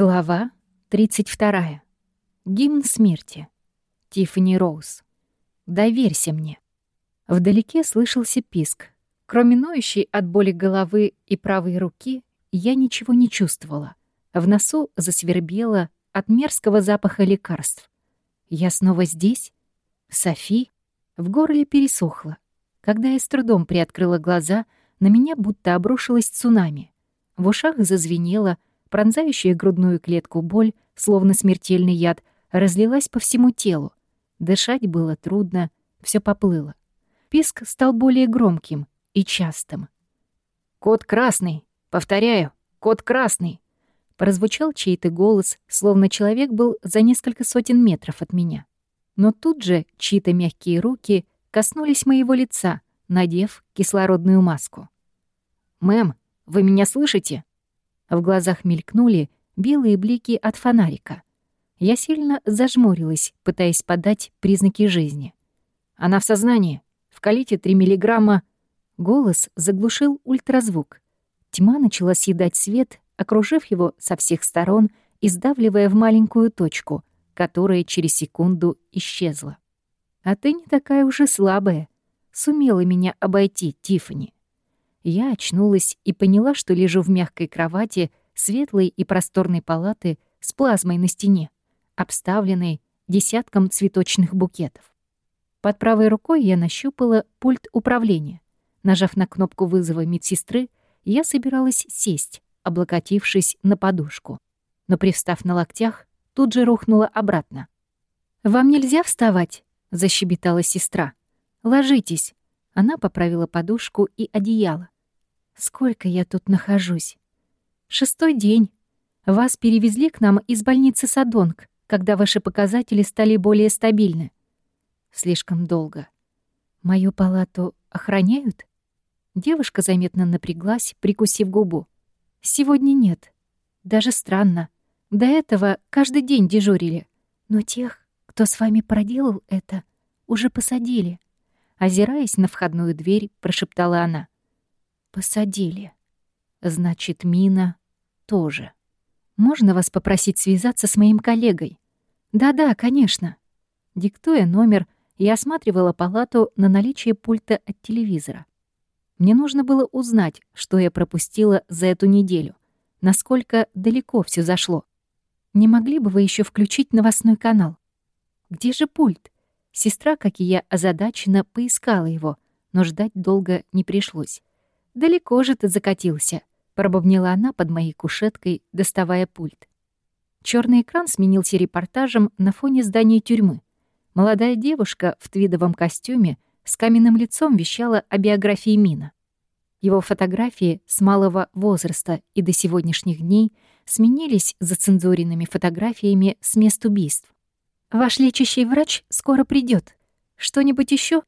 Глава 32. Гимн смерти. Тиффани Роуз. «Доверься мне». Вдалеке слышался писк. Кроме ноющей от боли головы и правой руки, я ничего не чувствовала. В носу засвербело от мерзкого запаха лекарств. Я снова здесь? Софи? В горле пересохло. Когда я с трудом приоткрыла глаза, на меня будто обрушилось цунами. В ушах зазвенело, Пронзающая грудную клетку боль, словно смертельный яд, разлилась по всему телу. Дышать было трудно, все поплыло. Писк стал более громким и частым. «Кот красный! Повторяю, кот красный!» Прозвучал чей-то голос, словно человек был за несколько сотен метров от меня. Но тут же чьи-то мягкие руки коснулись моего лица, надев кислородную маску. «Мэм, вы меня слышите?» В глазах мелькнули белые блики от фонарика. Я сильно зажмурилась, пытаясь подать признаки жизни. «Она в сознании. Вкалите 3 миллиграмма...» Голос заглушил ультразвук. Тьма начала съедать свет, окружив его со всех сторон и сдавливая в маленькую точку, которая через секунду исчезла. «А ты не такая уже слабая. Сумела меня обойти, Тиффани. Я очнулась и поняла, что лежу в мягкой кровати светлой и просторной палаты с плазмой на стене, обставленной десятком цветочных букетов. Под правой рукой я нащупала пульт управления. Нажав на кнопку вызова медсестры, я собиралась сесть, облокотившись на подушку. Но, привстав на локтях, тут же рухнула обратно. «Вам нельзя вставать?» — защебетала сестра. «Ложитесь». Она поправила подушку и одеяло. Сколько я тут нахожусь? Шестой день. Вас перевезли к нам из больницы Садонг, когда ваши показатели стали более стабильны. Слишком долго. Мою палату охраняют? Девушка заметно напряглась, прикусив губу. Сегодня нет. Даже странно. До этого каждый день дежурили. Но тех, кто с вами проделал это, уже посадили. Озираясь на входную дверь, прошептала она. Посадили. Значит, Мина тоже. Можно вас попросить связаться с моим коллегой? Да-да, конечно. Диктуя номер, я осматривала палату на наличие пульта от телевизора. Мне нужно было узнать, что я пропустила за эту неделю, насколько далеко все зашло. Не могли бы вы еще включить новостной канал? Где же пульт? Сестра, как и я, озадаченно поискала его, но ждать долго не пришлось. «Далеко же ты закатился», — пробовнила она под моей кушеткой, доставая пульт. Черный экран сменился репортажем на фоне здания тюрьмы. Молодая девушка в твидовом костюме с каменным лицом вещала о биографии Мина. Его фотографии с малого возраста и до сегодняшних дней сменились зацензуренными фотографиями с мест убийств. «Ваш лечащий врач скоро придет. Что-нибудь еще?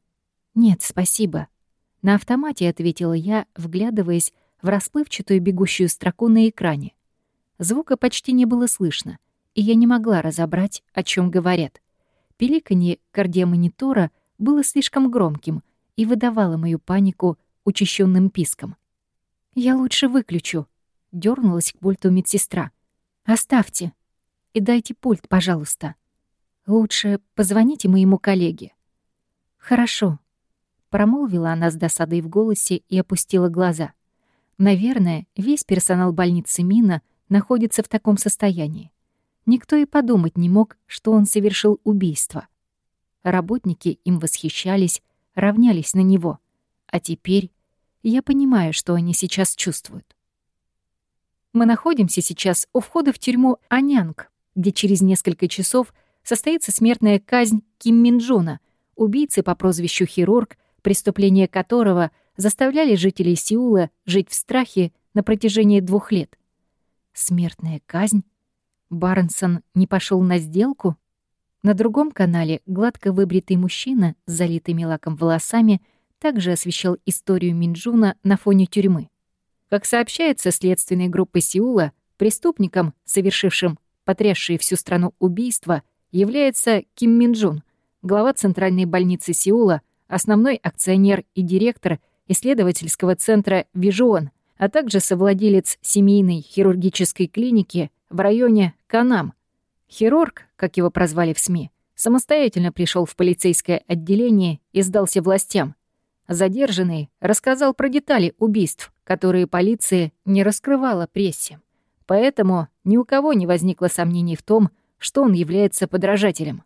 «Нет, спасибо», на автомате ответила я, вглядываясь в расплывчатую бегущую строку на экране. Звука почти не было слышно, и я не могла разобрать, о чем говорят. Пиликанье кардиомонитора было слишком громким и выдавало мою панику учащенным писком. «Я лучше выключу», — дернулась к пульту медсестра. «Оставьте и дайте пульт, пожалуйста. Лучше позвоните моему коллеге». «Хорошо», Промолвила она с досадой в голосе и опустила глаза. Наверное, весь персонал больницы Мина находится в таком состоянии. Никто и подумать не мог, что он совершил убийство. Работники им восхищались, равнялись на него. А теперь я понимаю, что они сейчас чувствуют. Мы находимся сейчас у входа в тюрьму Анянг, где через несколько часов состоится смертная казнь Ким Минджуна, убийцы по прозвищу Хирург, преступления которого заставляли жителей Сеула жить в страхе на протяжении двух лет. Смертная казнь? Барнсон не пошел на сделку? На другом канале гладко выбритый мужчина с залитыми лаком волосами также освещал историю Минджуна на фоне тюрьмы. Как сообщается следственной группой Сеула, преступником, совершившим потрясшие всю страну убийства, является Ким Минджун, глава Центральной больницы Сеула, основной акционер и директор исследовательского центра «Вижуон», а также совладелец семейной хирургической клиники в районе Канам. Хирург, как его прозвали в СМИ, самостоятельно пришел в полицейское отделение и сдался властям. Задержанный рассказал про детали убийств, которые полиция не раскрывала прессе. Поэтому ни у кого не возникло сомнений в том, что он является подражателем.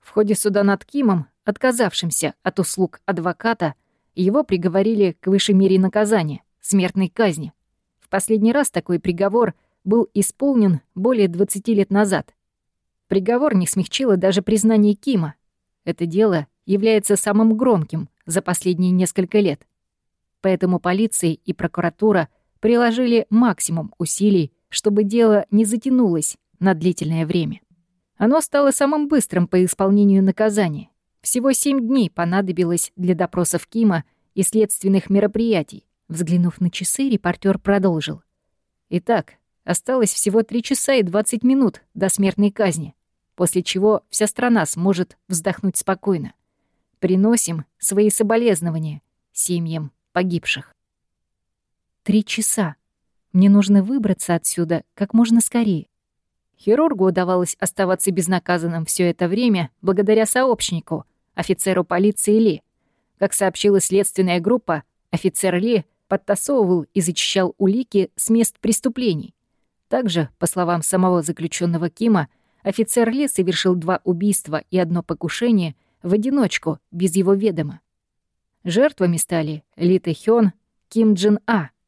В ходе суда над Кимом, отказавшимся от услуг адвоката, его приговорили к высшей мере наказания — смертной казни. В последний раз такой приговор был исполнен более 20 лет назад. Приговор не смягчило даже признание Кима. Это дело является самым громким за последние несколько лет. Поэтому полиция и прокуратура приложили максимум усилий, чтобы дело не затянулось на длительное время. Оно стало самым быстрым по исполнению наказания. Всего семь дней понадобилось для допросов Кима и следственных мероприятий. Взглянув на часы, репортер продолжил. Итак, осталось всего три часа и 20 минут до смертной казни, после чего вся страна сможет вздохнуть спокойно. Приносим свои соболезнования семьям погибших. Три часа. Мне нужно выбраться отсюда как можно скорее. Хирургу удавалось оставаться безнаказанным все это время благодаря сообщнику, офицеру полиции Ли. Как сообщила следственная группа, офицер Ли подтасовывал и зачищал улики с мест преступлений. Также, по словам самого заключенного Кима, офицер Ли совершил два убийства и одно покушение в одиночку, без его ведома. Жертвами стали Ли Тэхён, Ким Джин А —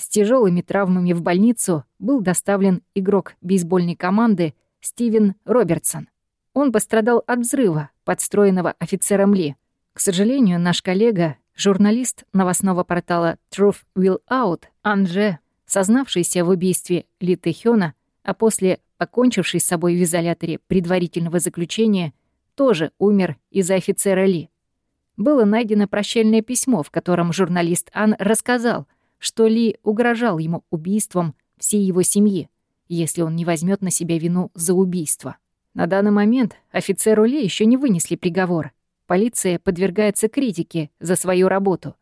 с тяжелыми травмами в больницу был доставлен игрок бейсбольной команды Стивен Робертсон. Он пострадал от взрыва, подстроенного офицером Ли. К сожалению, наш коллега, журналист новостного портала Truth Will Out, Анже, сознавшийся в убийстве Ли Тэхёна, а после покончивший с собой в изоляторе предварительного заключения, тоже умер из-за офицера Ли. Было найдено прощальное письмо, в котором журналист Ан рассказал — что Ли угрожал ему убийством всей его семьи, если он не возьмет на себя вину за убийство. На данный момент офицеру Ли еще не вынесли приговор. Полиция подвергается критике за свою работу.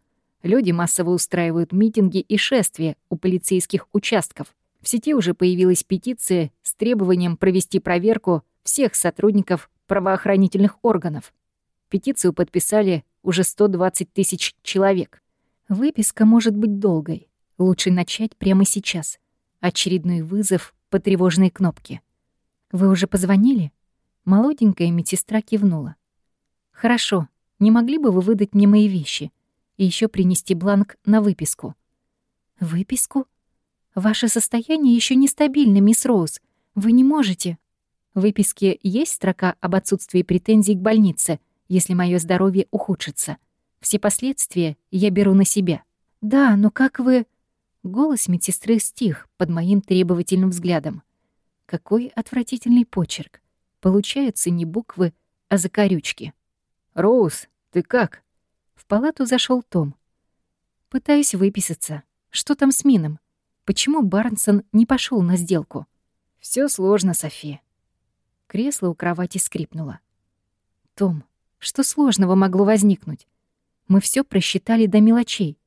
Люди массово устраивают митинги и шествия у полицейских участков. В сети уже появилась петиция с требованием провести проверку всех сотрудников правоохранительных органов. Петицию подписали уже 120 тысяч человек. Выписка может быть долгой. Лучше начать прямо сейчас. Очередной вызов по тревожной кнопке. «Вы уже позвонили?» Молоденькая медсестра кивнула. «Хорошо. Не могли бы вы выдать мне мои вещи? И еще принести бланк на выписку?» «Выписку? Ваше состояние еще нестабильно, мисс Роуз. Вы не можете...» В выписке есть строка об отсутствии претензий к больнице, если мое здоровье ухудшится. Все последствия я беру на себя. Да, но как вы... Голос медсестры стих под моим требовательным взглядом. Какой отвратительный почерк. Получаются не буквы, а закорючки. «Роуз, ты как?» В палату зашел Том. Пытаюсь выписаться. Что там с Мином? Почему Барнсон не пошел на сделку? Все сложно, София. Кресло у кровати скрипнуло. Том, что сложного могло возникнуть? Мы все просчитали до мелочей.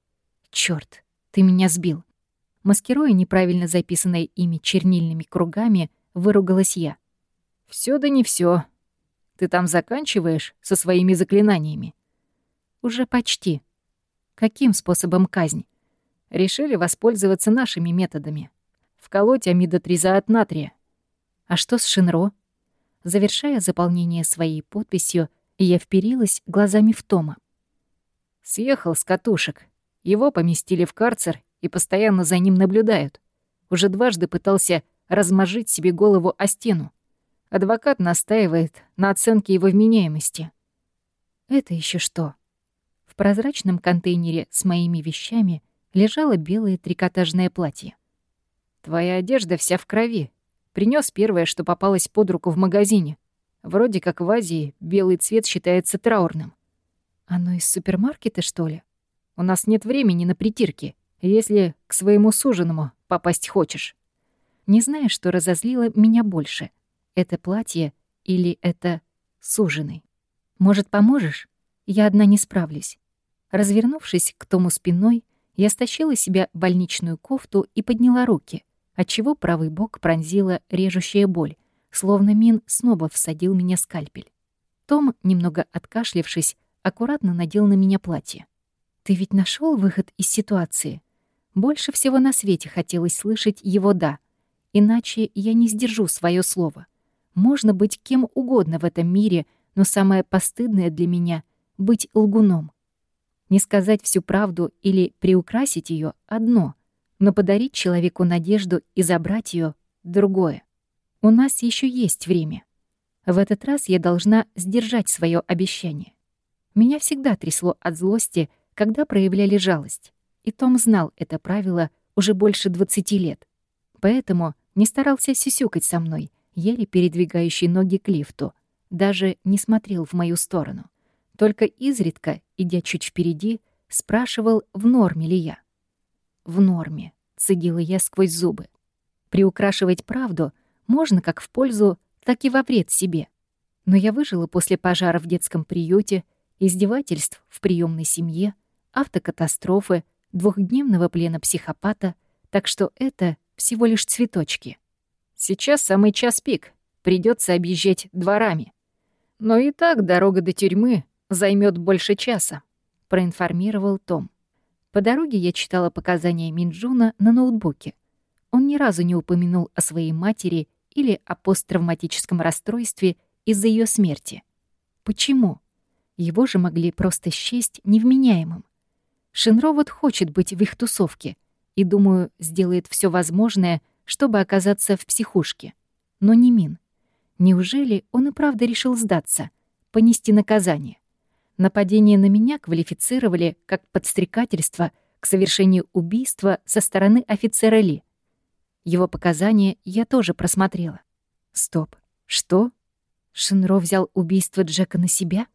Черт, ты меня сбил. Маскируя неправильно записанное имя чернильными кругами, выругалась я. Все да не все. Ты там заканчиваешь со своими заклинаниями? Уже почти. Каким способом казнь? Решили воспользоваться нашими методами. Вколоть амидотризоат натрия. А что с Шинро? Завершая заполнение своей подписью, я вперилась глазами в Тома. Съехал с катушек. Его поместили в карцер и постоянно за ним наблюдают. Уже дважды пытался размажить себе голову о стену. Адвокат настаивает на оценке его вменяемости. Это еще что? В прозрачном контейнере с моими вещами лежало белое трикотажное платье. Твоя одежда вся в крови. Принес первое, что попалось под руку в магазине. Вроде как в Азии белый цвет считается траурным. Оно из супермаркета, что ли? У нас нет времени на притирки, если к своему суженому попасть хочешь. Не знаю, что разозлило меня больше. Это платье или это суженый. Может, поможешь? Я одна не справлюсь. Развернувшись к Тому спиной, я стащила себя больничную кофту и подняла руки, отчего правый бок пронзила режущая боль, словно Мин снова всадил меня скальпель. Том, немного откашлившись, аккуратно надел на меня платье. «Ты ведь нашел выход из ситуации?» Больше всего на свете хотелось слышать его «да», иначе я не сдержу свое слово. Можно быть кем угодно в этом мире, но самое постыдное для меня — быть лгуном. Не сказать всю правду или приукрасить ее одно, но подарить человеку надежду и забрать ее другое. У нас еще есть время. В этот раз я должна сдержать свое обещание. Меня всегда трясло от злости, когда проявляли жалость. И Том знал это правило уже больше 20 лет. Поэтому не старался сисюкать со мной, еле передвигающий ноги к лифту. Даже не смотрел в мою сторону. Только изредка, идя чуть впереди, спрашивал, в норме ли я. «В норме», — цедила я сквозь зубы. Приукрашивать правду можно как в пользу, так и во вред себе. Но я выжила после пожара в детском приюте, издевательств в приемной семье, автокатастрофы, двухдневного плена психопата, так что это всего лишь цветочки. Сейчас самый час пик, придется объезжать дворами. Но и так дорога до тюрьмы займет больше часа, проинформировал Том. По дороге я читала показания Минджуна на ноутбуке. Он ни разу не упомянул о своей матери или о посттравматическом расстройстве из-за ее смерти. Почему? Его же могли просто счесть невменяемым. Шинро вот хочет быть в их тусовке и, думаю, сделает все возможное, чтобы оказаться в психушке. Но не Мин. Неужели он и правда решил сдаться, понести наказание? Нападение на меня квалифицировали как подстрекательство к совершению убийства со стороны офицера Ли. Его показания я тоже просмотрела. Стоп. Что? Шинро взял убийство Джека на себя?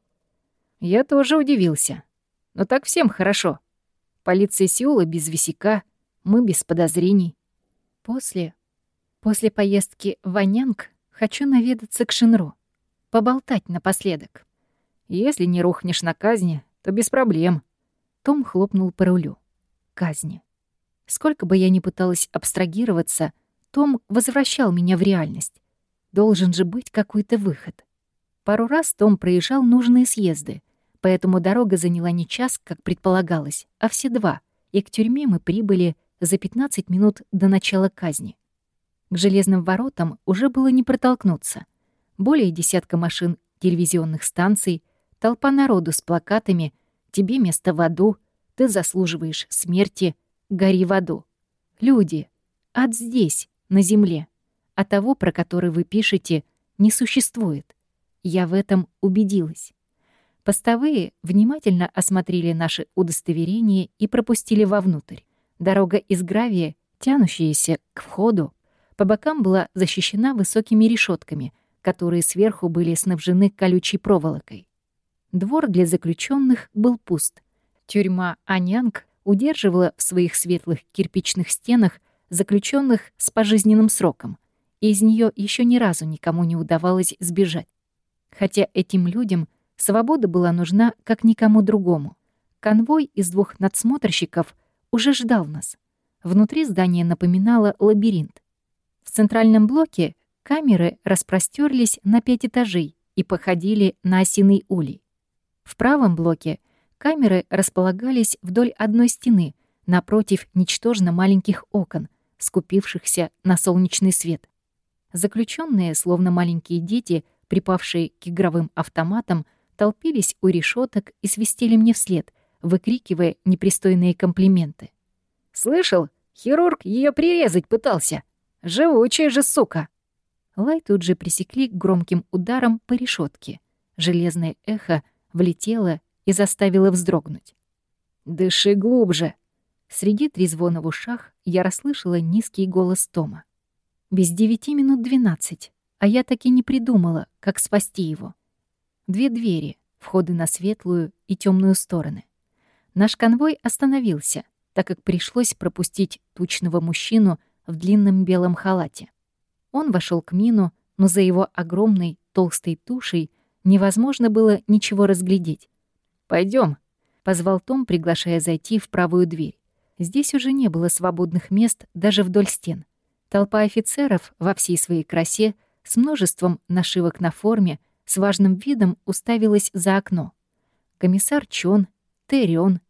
Я тоже удивился. Но так всем хорошо. Полиция Сеула без висяка, мы без подозрений. После... После поездки в Ванянг хочу наведаться к Шинро. Поболтать напоследок. Если не рухнешь на казни, то без проблем. Том хлопнул по рулю. Казни. Сколько бы я ни пыталась абстрагироваться, Том возвращал меня в реальность. Должен же быть какой-то выход. Пару раз Том проезжал нужные съезды, поэтому дорога заняла не час, как предполагалось, а все два, и к тюрьме мы прибыли за 15 минут до начала казни. К железным воротам уже было не протолкнуться. Более десятка машин телевизионных станций, толпа народу с плакатами «Тебе место в аду», «Ты заслуживаешь смерти», «Гори в аду». Люди, ад здесь, на земле, а того, про который вы пишете, не существует. Я в этом убедилась. Постовые внимательно осмотрели наши удостоверения и пропустили вовнутрь. Дорога из гравия, тянущаяся к входу, по бокам была защищена высокими решетками, которые сверху были снабжены колючей проволокой. Двор для заключенных был пуст. Тюрьма Анянг удерживала в своих светлых кирпичных стенах заключенных с пожизненным сроком, и из нее еще ни разу никому не удавалось сбежать. Хотя этим людям Свобода была нужна как никому другому. Конвой из двух надсмотрщиков уже ждал нас. Внутри здание напоминало лабиринт. В центральном блоке камеры распростерлись на пять этажей и походили на осиный улей. В правом блоке камеры располагались вдоль одной стены, напротив ничтожно маленьких окон, скупившихся на солнечный свет. Заключенные, словно маленькие дети, припавшие к игровым автоматам, толпились у решеток и свистели мне вслед, выкрикивая непристойные комплименты. «Слышал? Хирург ее прирезать пытался! Живучая же сука!» Лай тут же пресекли громким ударом по решетке. Железное эхо влетело и заставило вздрогнуть. «Дыши глубже!» Среди трезвона в ушах я расслышала низкий голос Тома. Без девяти минут двенадцать, а я так и не придумала, как спасти его. Две двери, входы на светлую и темную стороны. Наш конвой остановился, так как пришлось пропустить тучного мужчину в длинном белом халате. Он вошел к Мину, но за его огромной толстой тушей невозможно было ничего разглядеть. Пойдем, позвал Том, приглашая зайти в правую дверь. Здесь уже не было свободных мест даже вдоль стен. Толпа офицеров во всей своей красе с множеством нашивок на форме с важным видом уставилась за окно. Комиссар Чон, Тэрион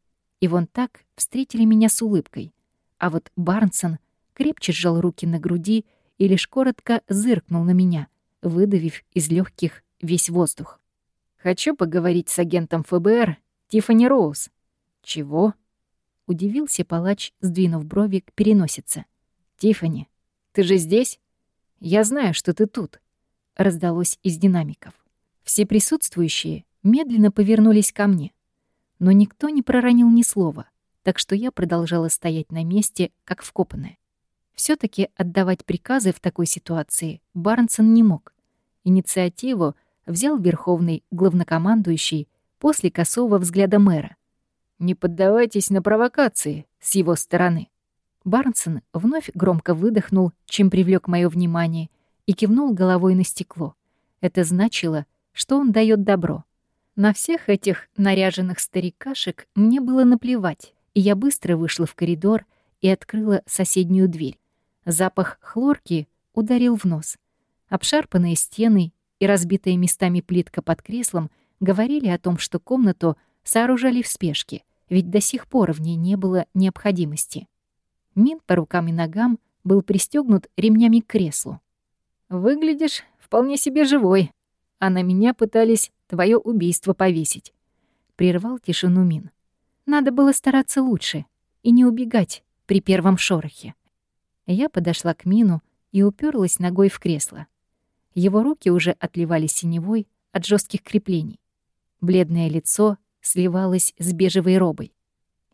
и вон так встретили меня с улыбкой. А вот Барнсон крепче сжал руки на груди и лишь коротко зыркнул на меня, выдавив из легких весь воздух. «Хочу поговорить с агентом ФБР Тиффани Роуз». «Чего?» — удивился палач, сдвинув брови к переносице. «Тиффани, ты же здесь? Я знаю, что ты тут», — раздалось из динамиков. Все присутствующие медленно повернулись ко мне, но никто не проронил ни слова, так что я продолжала стоять на месте, как вкопанная. все таки отдавать приказы в такой ситуации Барнсон не мог. Инициативу взял верховный главнокомандующий после косого взгляда мэра. «Не поддавайтесь на провокации с его стороны». Барнсон вновь громко выдохнул, чем привлек мое внимание, и кивнул головой на стекло. Это значило, что он дает добро. На всех этих наряженных старикашек мне было наплевать, и я быстро вышла в коридор и открыла соседнюю дверь. Запах хлорки ударил в нос. Обшарпанные стены и разбитая местами плитка под креслом говорили о том, что комнату сооружали в спешке, ведь до сих пор в ней не было необходимости. Мин по рукам и ногам был пристегнут ремнями к креслу. «Выглядишь вполне себе живой, а на меня пытались твое убийство повесить», — прервал тишину Мин. «Надо было стараться лучше и не убегать при первом шорохе». Я подошла к Мину и уперлась ногой в кресло. Его руки уже отливали синевой от жестких креплений. Бледное лицо сливалось с бежевой робой.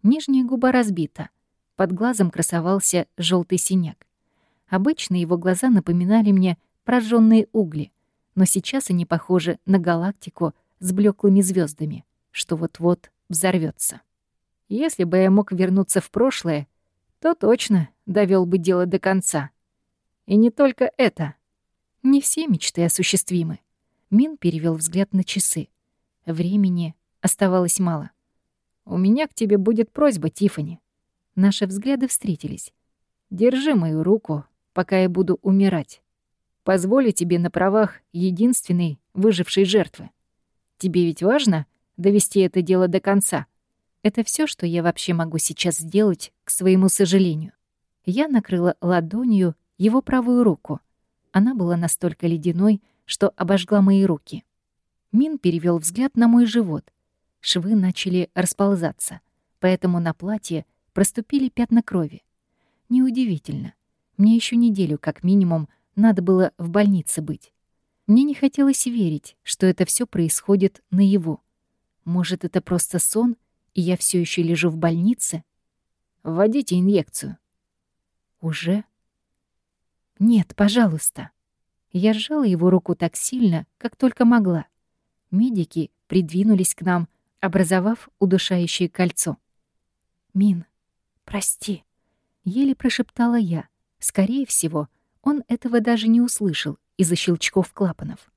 Нижняя губа разбита. Под глазом красовался желтый синяк. Обычно его глаза напоминали мне прожженные угли, но сейчас они похожи на галактику с блеклыми звездами, что вот-вот взорвется. Если бы я мог вернуться в прошлое, то точно довел бы дело до конца. И не только это. Не все мечты осуществимы. Мин перевел взгляд на часы. Времени оставалось мало. «У меня к тебе будет просьба, Тифани. Наши взгляды встретились. Держи мою руку, пока я буду умирать. Позволю тебе на правах единственной выжившей жертвы. Тебе ведь важно довести это дело до конца. Это все, что я вообще могу сейчас сделать, к своему сожалению. Я накрыла ладонью его правую руку. Она была настолько ледяной, что обожгла мои руки. Мин перевел взгляд на мой живот — Швы начали расползаться, поэтому на платье проступили пятна крови. Неудивительно. Мне еще неделю, как минимум, надо было в больнице быть. Мне не хотелось верить, что это все происходит наяву. Может, это просто сон, и я все еще лежу в больнице? Вводите инъекцию. Уже? Нет, пожалуйста. Я сжала его руку так сильно, как только могла. Медики придвинулись к нам, образовав удушающее кольцо. «Мин, прости», — еле прошептала я. Скорее всего, он этого даже не услышал из-за щелчков клапанов.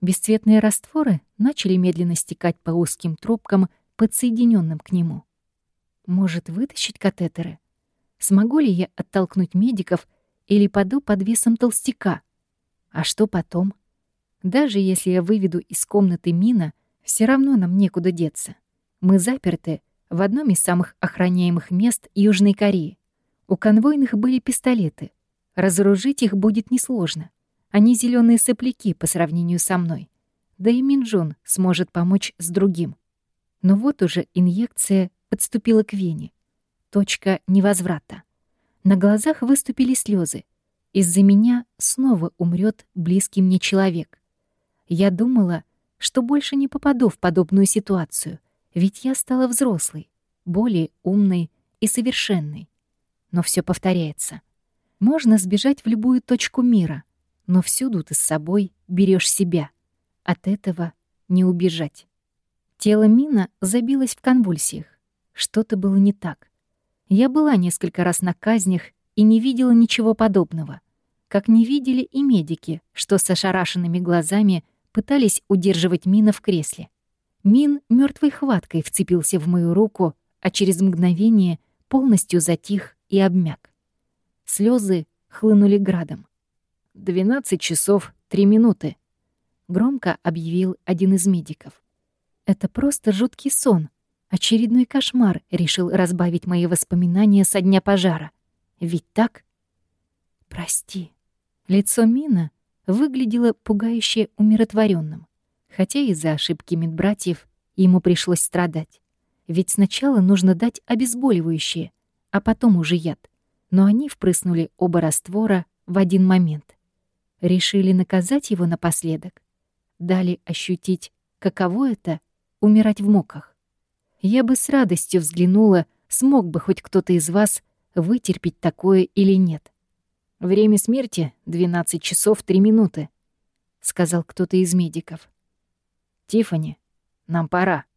Бесцветные растворы начали медленно стекать по узким трубкам, подсоединенным к нему. Может, вытащить катетеры? Смогу ли я оттолкнуть медиков или паду под весом толстяка? А что потом? Даже если я выведу из комнаты Мина, все равно нам некуда деться. Мы заперты в одном из самых охраняемых мест Южной Кореи. У конвойных были пистолеты. Разоружить их будет несложно. Они зеленые сопляки по сравнению со мной. Да и Минджун сможет помочь с другим. Но вот уже инъекция подступила к вене. Точка невозврата. На глазах выступили слезы. Из-за меня снова умрет близкий мне человек. Я думала, что больше не попаду в подобную ситуацию, ведь я стала взрослой, более умной и совершенной. Но все повторяется. Можно сбежать в любую точку мира, но всюду ты с собой берешь себя. От этого не убежать. Тело Мина забилось в конвульсиях. Что-то было не так. Я была несколько раз на казнях и не видела ничего подобного. Как не видели и медики, что с ошарашенными глазами — пытались удерживать Мина в кресле. Мин мертвой хваткой вцепился в мою руку, а через мгновение полностью затих и обмяк. Слезы хлынули градом. «Двенадцать часов три минуты», — громко объявил один из медиков. «Это просто жуткий сон. Очередной кошмар решил разбавить мои воспоминания со дня пожара. Ведь так?» «Прости». Лицо Мина выглядело пугающе умиротворенным, хотя из-за ошибки медбратьев ему пришлось страдать. Ведь сначала нужно дать обезболивающее, а потом уже яд. Но они впрыснули оба раствора в один момент. Решили наказать его напоследок. Дали ощутить, каково это — умирать в муках. Я бы с радостью взглянула, смог бы хоть кто-то из вас вытерпеть такое или нет. «Время смерти — 12 часов 3 минуты», — сказал кто-то из медиков. «Тиффани, нам пора».